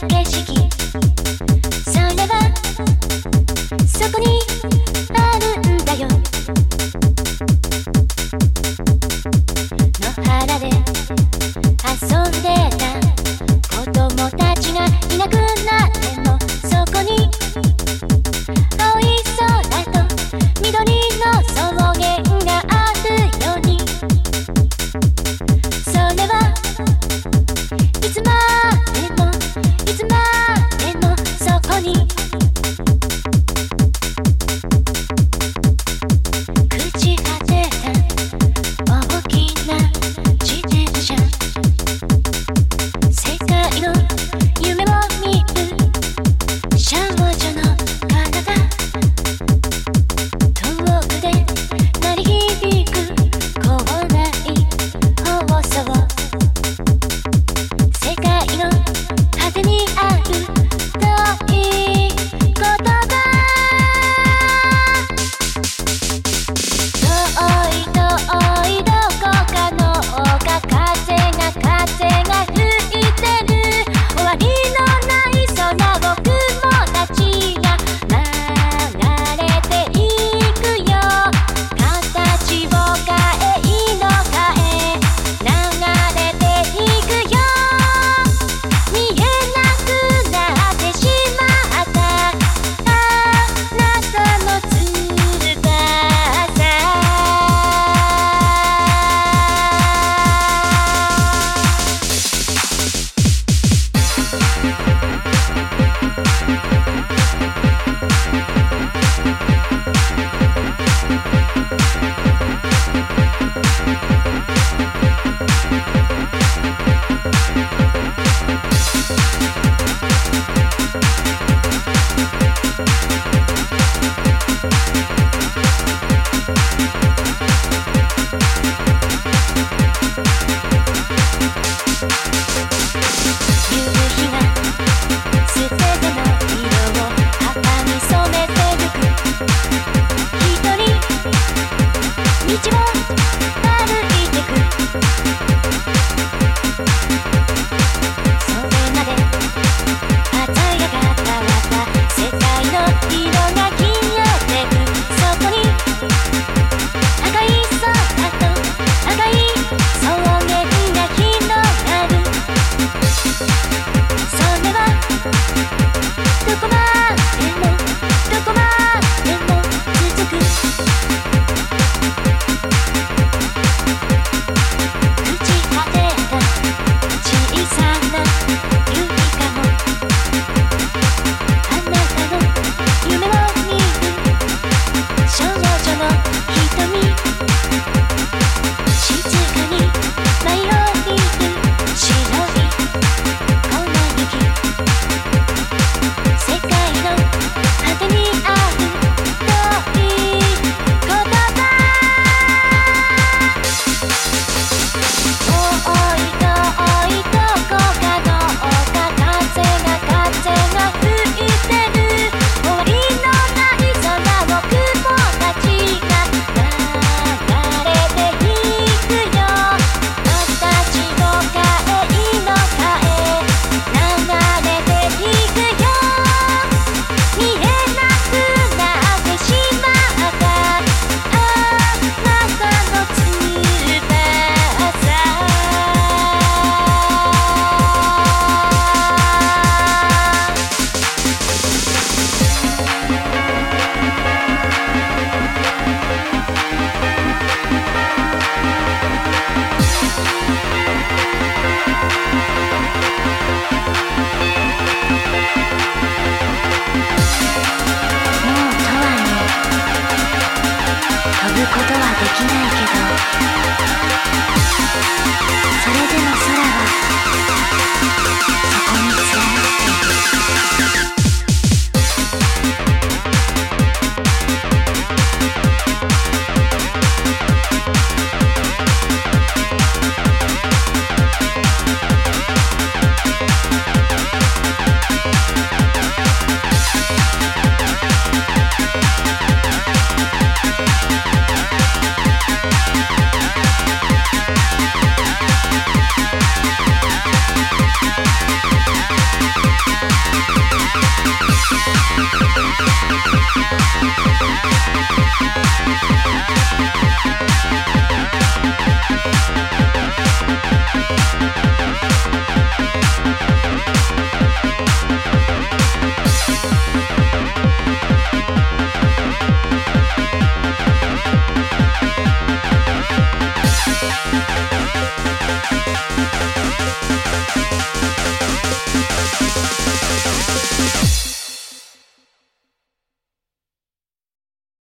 景色